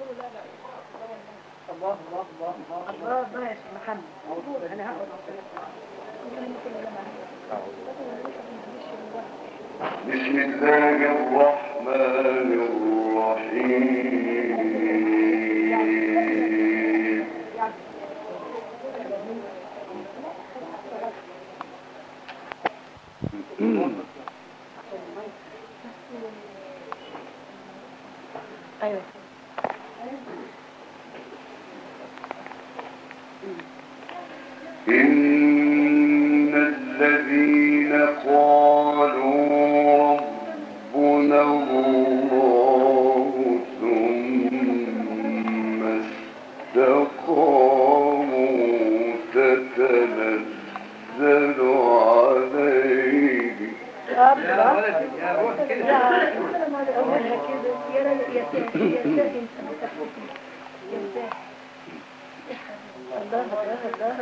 الله الله الله الله الله يا شيخ محمد انا هقعد بسم الله الرحمن الرحيم ايوه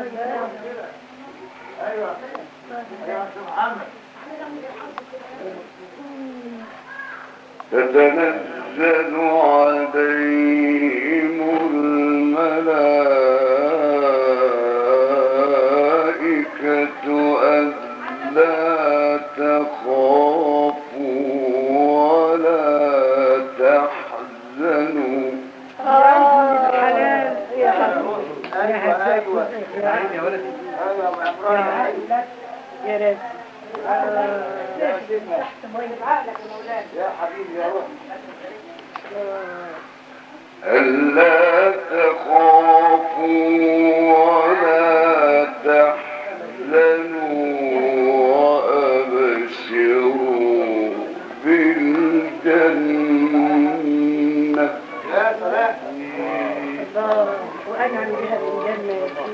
الله الله تتنزل عليهم الملائكة ألا تخافوا ايوه ايوه يا حبيبي روح ألا تخافوا ولا تحزنوا وأبشروا بالجنة يا سلام عن بها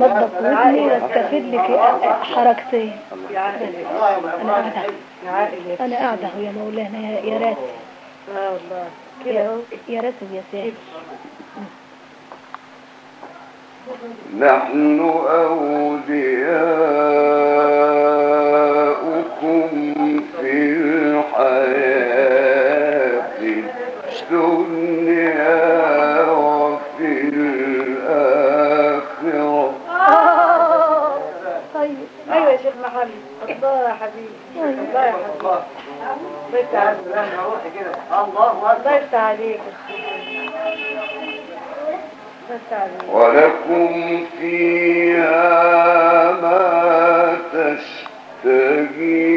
يعني انضف ودني واستفيد لك حركتين انا قاعده انا قاعده يا مولانا يا- يا راتب اه والله كده يا راتب يا سيدي نحن أولياؤكم في الحياة الله يا حبيبي الله يا حبيبي عليك الله عليك ولكم فيها ما تشتهي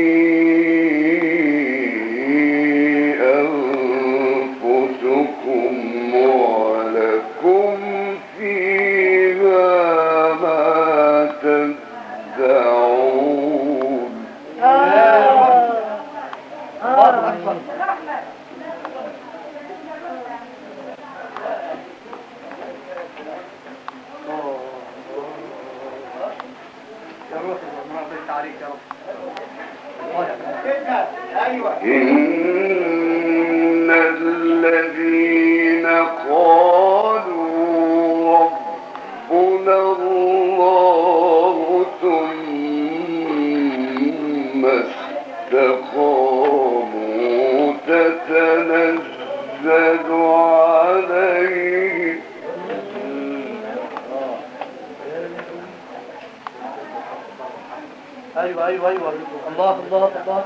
ايوه ايوه ايوه الله الله الله.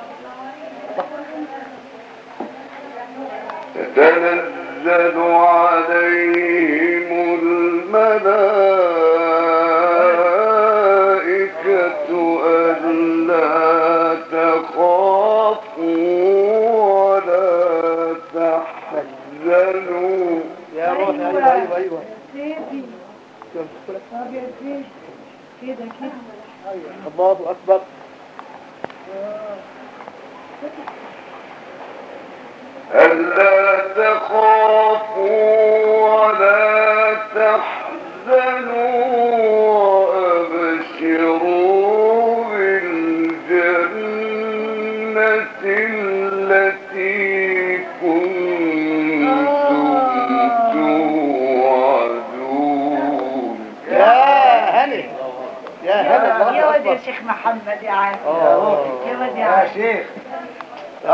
تتنزل عليهم الملائكة ألا تخافوا ولا تحزنوا. يا سيدي طب يا سيدي كده كده الله اكبر ألا تخافوا ولا تحزنوا يا. شيخ محمد يا عادل. يا واد يا يا عادل شيخ. يا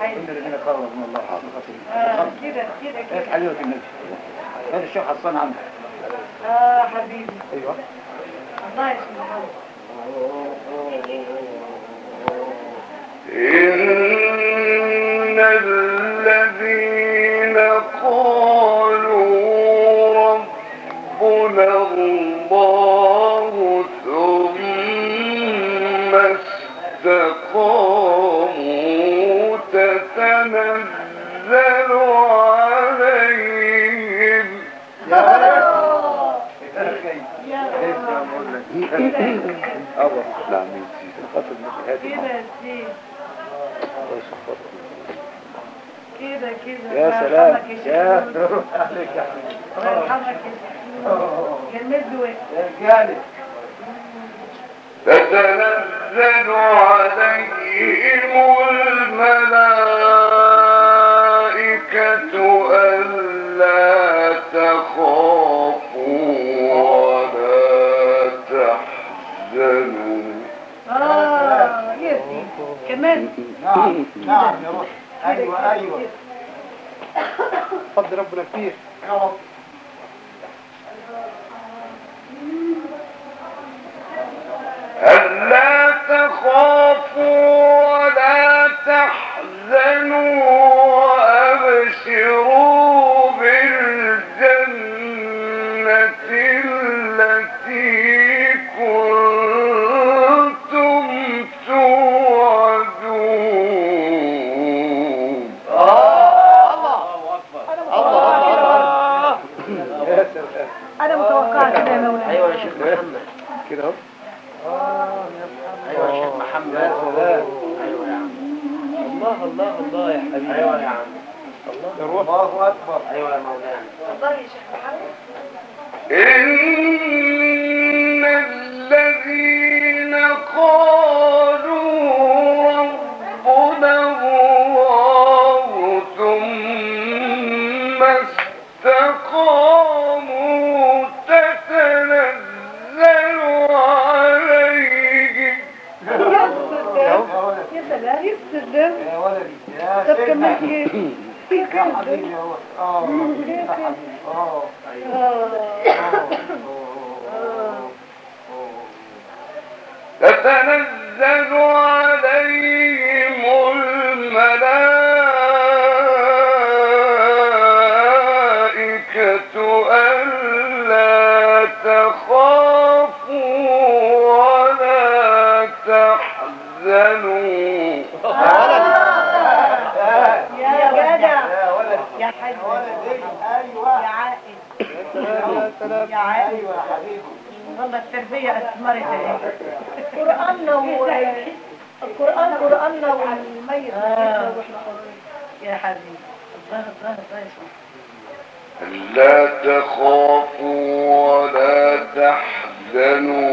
حي من الله حقيقة آه، كده كده ايه كده. حليوة النبي؟ هذا الشيخ حسان عندك. اه حبيبي. ايوه الله يسلمك. إن الله سلام. يا. روح عليك يا يرحمك يا جمد وين يا تتنزل عليهم الملائكة ألا تخافوا ولا تحزنوا. اه يا سيدي كمان. نعم نعم يا روح ايوه ايوه فضل ربنا كتير. آه. يا حبيبي. الله الله الله يسلمك ألا تخافوا ولا تحزنوا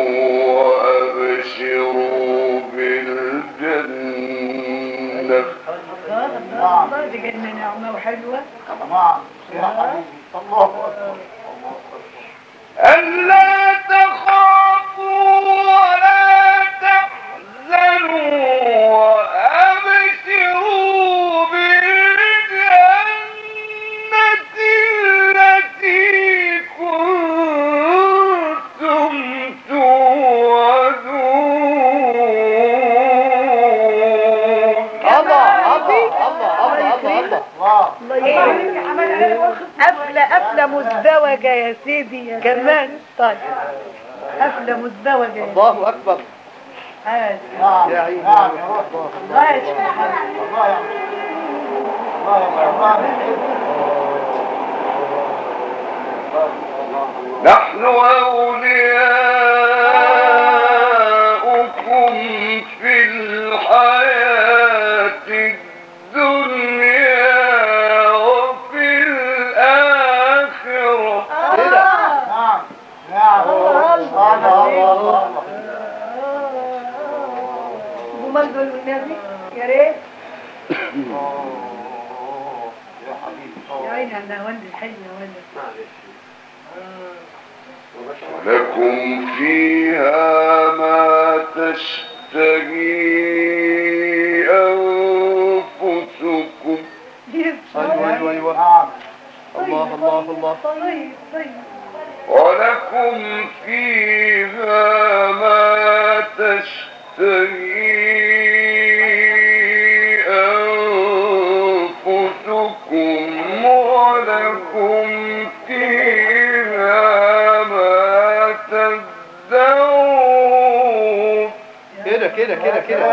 وأبشروا بالجنة. الله الله الله دي جنة نعمة وحلوة. حبيبي. الله اكبر ألا تخافوا ولا تحزنوا قفلة قفلة مزدوجة يا سيدي كمان. طيب. قفلة مزدوجة. الله روح الله نحن أولياؤكم سيادتي يا ريت لكم فيها ما تشتهي أنفسكم أيوة أيوة أيوة الله الله الله ولكم فيها ما تشتهي كده كده كده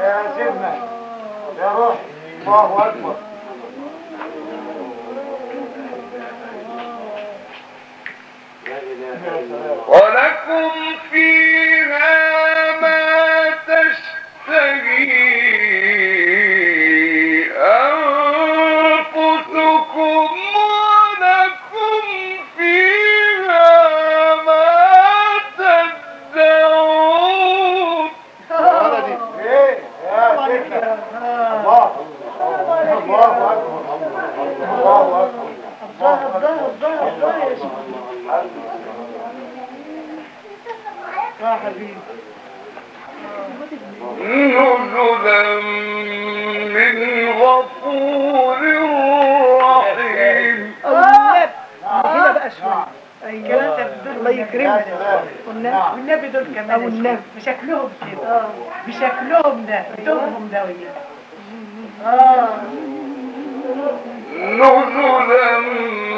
يا سيدنا يا روح. الله اكبر ولكم فيه نزلا من غفور رحيم الله يكرمك والنبي دول كمان أو النبي بشكلهم كده بشكلهم ده بدورهم ده وياه آه نزلا من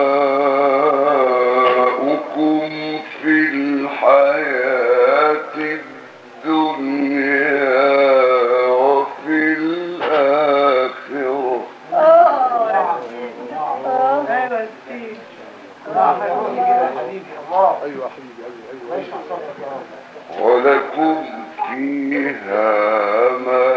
الله أيوة حبيبي أيوة أيوة ولكم فيها ما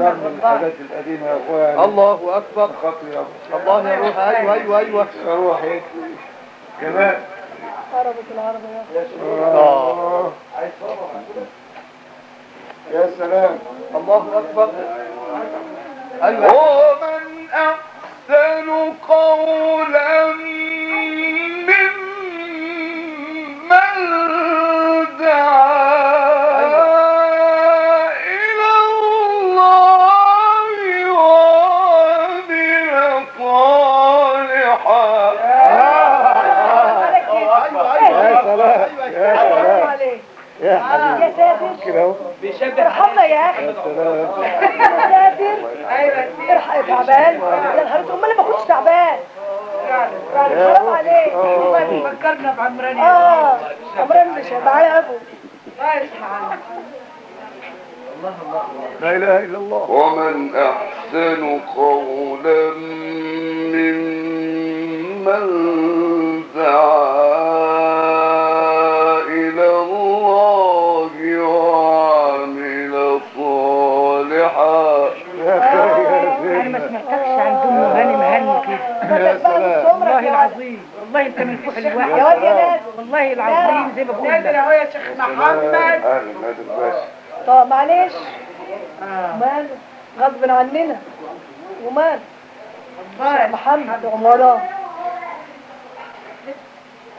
الحاجات القديمة يا الله أكبر. خطي يا الله يا روح أيوه أيوه أيوه روحي كمان. العربة يا سلام. الله أكبر. أيوه ومن أحسن قولا يا حبيبي يا ساتر كده اهو ارحمنا يا اخي يا سلام يا ساتر ايوه ارحم تعبان يا نهار امال ما كنتش تعبان حرام عليك فكرنا بعمران اه عمران مش معايا ابو الله يسمع لا اله الا الله ومن أحسن قولا ممن دعا والله انت من فوق يا الواحد واد يا نادر والله العظيم زي ما بقول لك. يا شيخ محمد. أهلا نادر باشا طب معلش. ماله غصب عننا. ومال. محمد عمران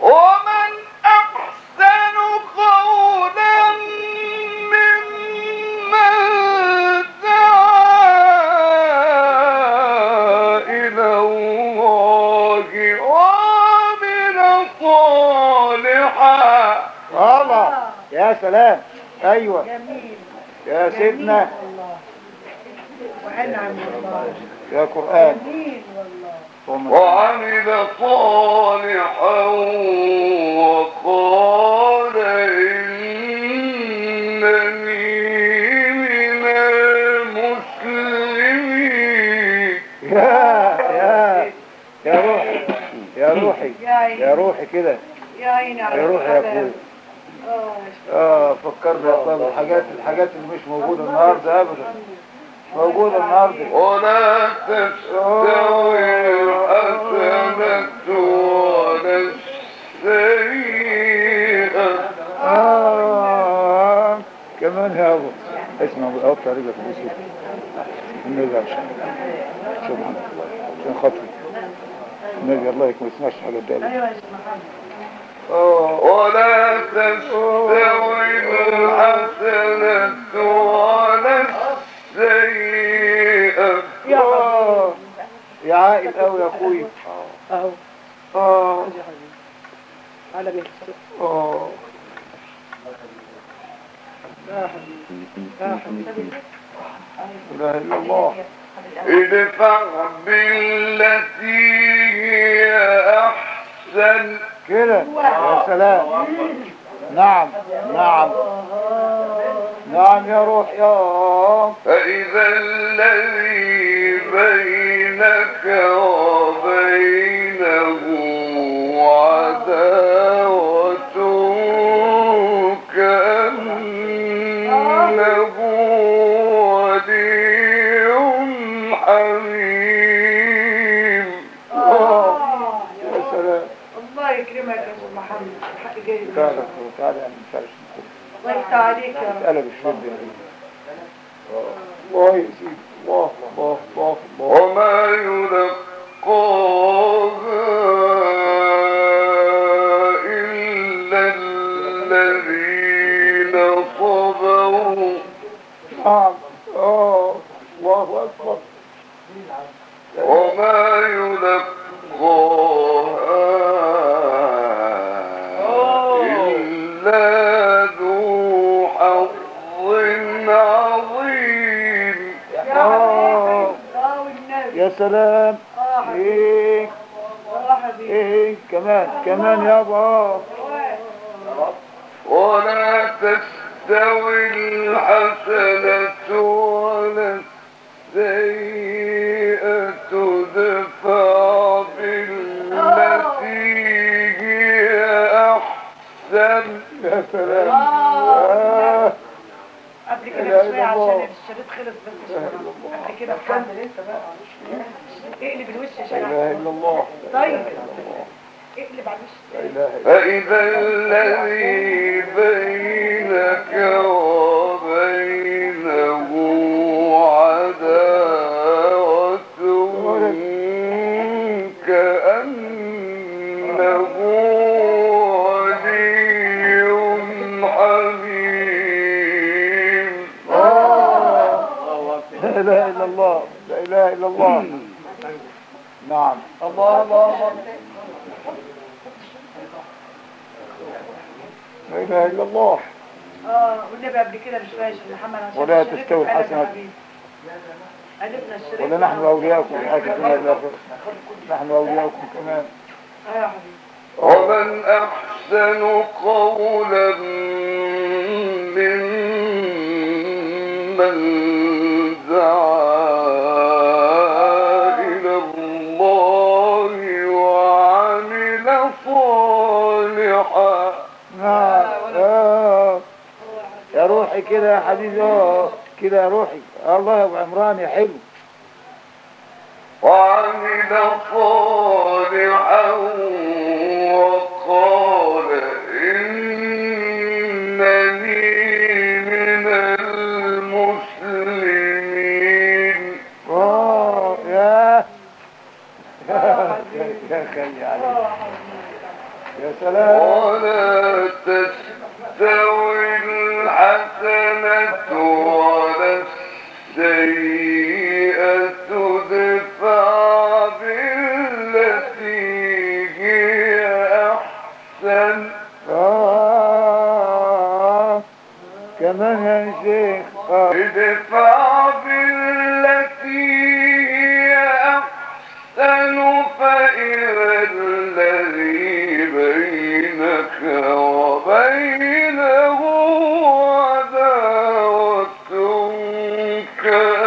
ومن أحسن قولا ممن دعا إلى الله. سلام ايوه جميل. يا سيدنا. وانعم والله. يا قرآن. جميل والله. ومن- وعمل صالحا وقال إنني من المسلمين. يا يا يا روحي. يا روحي. يا روحي كده. يا عيني على يا روحي يا. اخويا اه اه فكرنا يا اخويا الحاجات الحاجات اللي مش موجوده النهارده ابدا مش موجوده النهارده ولا تستوي الحسنة ولا السيئة آه كمان يا أبو اسمع أبو أوطى رجلك بوسيط النبي عشان سبحان الله. عشان خاطري؟ النبي الله يكون ما يسمعش حاجة تانية ايوه عائل أوي يا أخوي اهو آه على بيت آه لا حبيبي إله إلا الله ادفع بالتي هي أحسن كده يا سلام نعم نعم. نعم يا روح يا فإذا الذي بينك وبينه عذاب جاي تعالى تعالى يعني نفرش الله عليك يا رب قلب الشرب الله يا الله الله الله الله وما يلقاها لا شيخ اله الله طيب فإذا الذي بينك وبينه عداوة كأنه ولي حميم. لا اله الا الله. لا اله الا الله. نعم. الله الله الله لا اله الا الله. اه والنبي قبل كده مش فايش محمد عشان ولا تستوي الشريط ولا نحن اولياؤكم في الحياه الدنيا والاخره نحن اولياؤكم كمان. اه يا حبيبي ومن أحسن قولا ممن يا روحي كده يا حبيبي كده يا روحي. الله يا ابو عمران يا حلو. وعمل صالحا وقال إنني من المسلمين. يا يا يا خي عليك يا سلام ولا تستوي الحسنة ولا السيئة ادفع بالتي هي أحسن آه كمان يا شيخ آه. ادفع بالتي هي أحسن فإذا الذي وبينه عداوة كأنه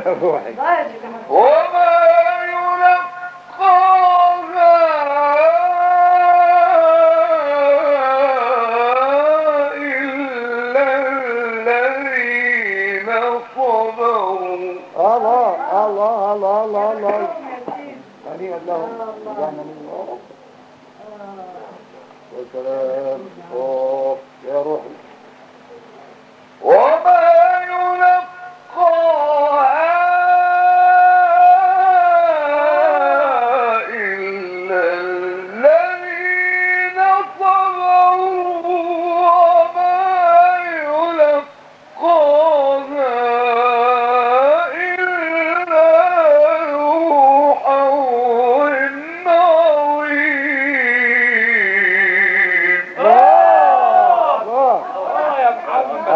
يا روحي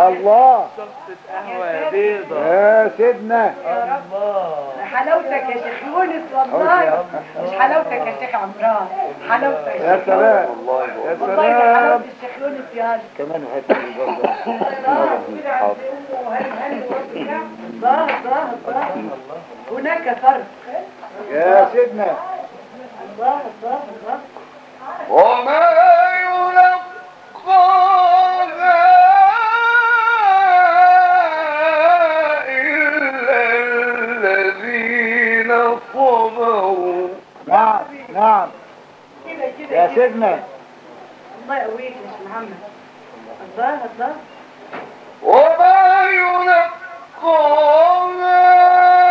الله. يا يا سيدنا حلاوتك يا شيخ يونس والله. مش حلاوتك يا شيخ عمران. حلاوتك. يا سلام. يا والله حلاوة سلام الشيخ يونس يا كمان حته برضه حاضر الله الله الله هناك فرق. يا سيدنا. الله الله الله وما يلقاها صبروا نعم نعم۔ كده كده يا. سيدنا الله يقويك يا محمد الله الله وما يلقاها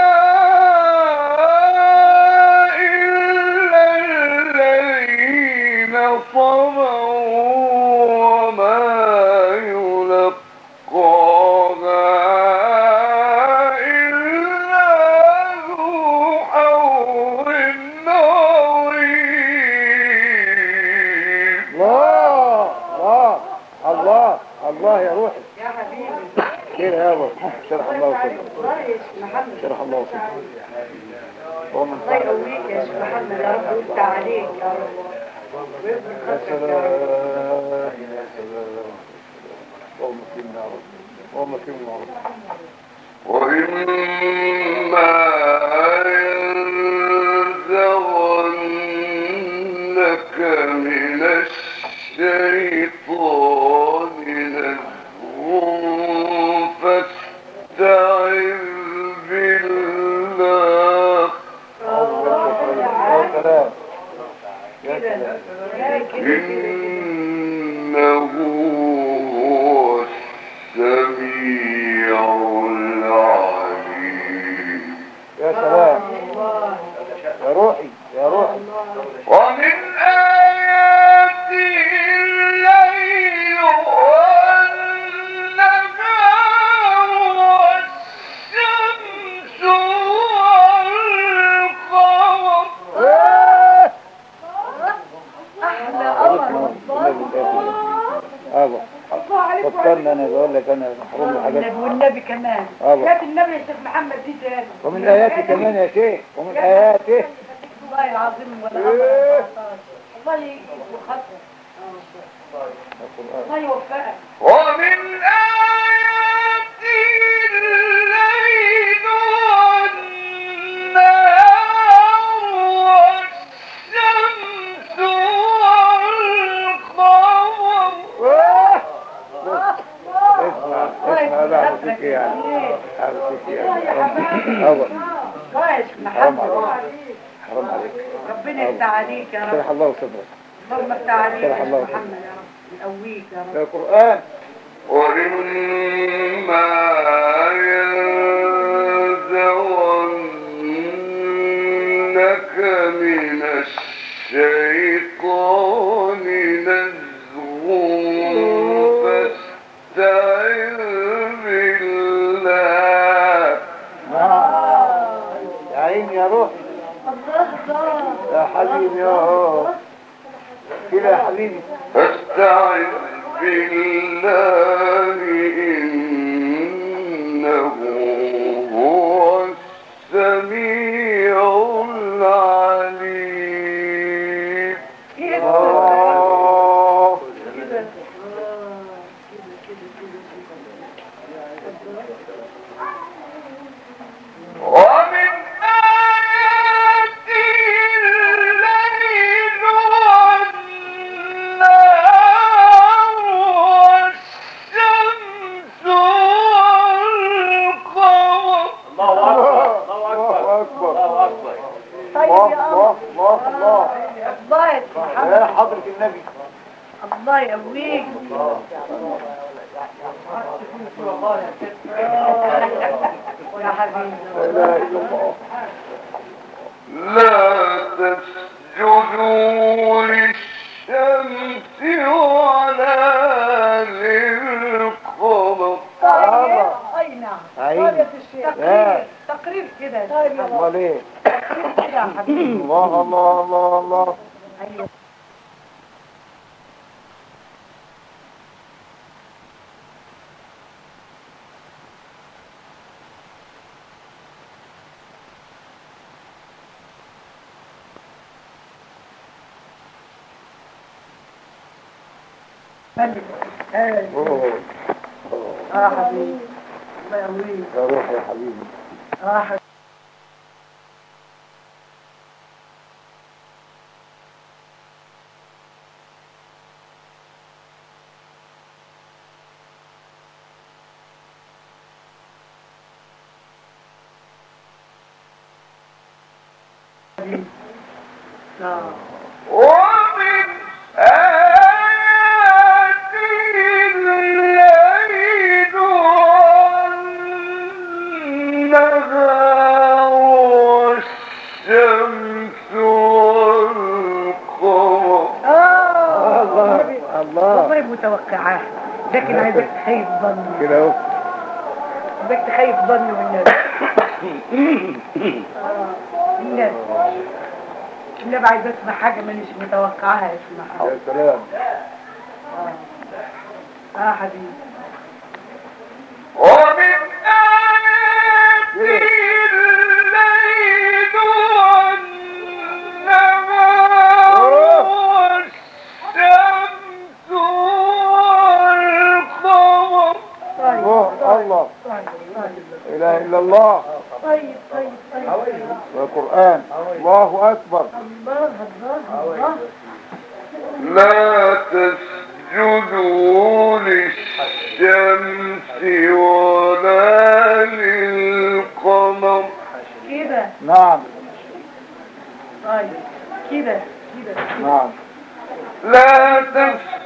الله وسلم يقويك يا شيخ محمد يا رب ويفتح عليك يا رب يا سلام يا سلام اللهم اكرمنا يا رب اللهم اكرمنا يا رب وإما ينزغنك من الشيطان نزغ فاستعذ يا سلام يا روحي يا روحي ومن يا النبي يا شيخ محمد دي تاني ومن اياتي كمان يا شيخ ومن اياته والله العظيم ولا إيه. أمر الله يجيب وخطر القرآن الله يوفقك. ومن آياته ايه يعني ايه يعني حرام محمد عليك حرام عليك ربنا يفتح عليك يا رب شرح الله صدرك اللهم افتح عليك يا محمد يا رب يقويك يا رب القرآن وإما أكبر طيب الله يا الله الله الله الله يا حضرة النبي الله يقويك يا حبيبي لا اله الا الله لا تسجدوا للشمس ولا للقمر. اي نعم تقرير لا تقرير كده امال ايه تقرير كده يا حبيبي الله الله الله الله ايوه. اه حبيبي الله يقويك يا روح يا حبيبي اه حبيبي ہاں۔ متوقعاه لكن عايزك تخيب ظني كده اهو عايزك تخيب ظني والناس الناس. النبي عايز اسمع حاجه مانيش متوقعاها اسمعها يا سلام. اه حبيبي. طيب الله. الله طيب طيب لا اله الا الله. طيب طيب طيب والقران الله الله لا تسجدوا للشمس ولا للقمر. كده. نعم. طيب كده كده. نعم. لا تسجدوا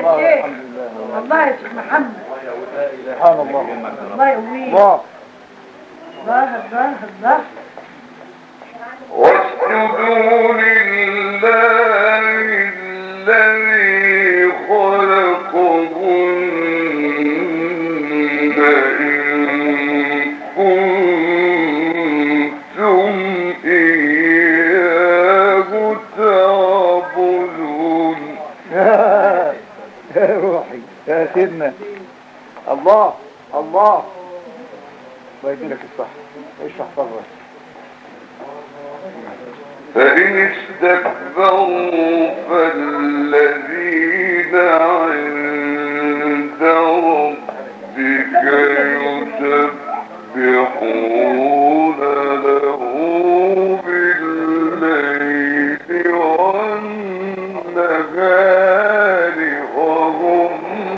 شيخ الحمد لله. الله يا شيخ محمد. سبحان الله. الله يقويك. الله. الله الله الله. واسجدوا لله الذي خلقهن إن سيدنا. الله الله. الله يديلك الصح اشرح فضلك فإن استكبروا فالذين عند ربك يسبحون له بالليل والنهار.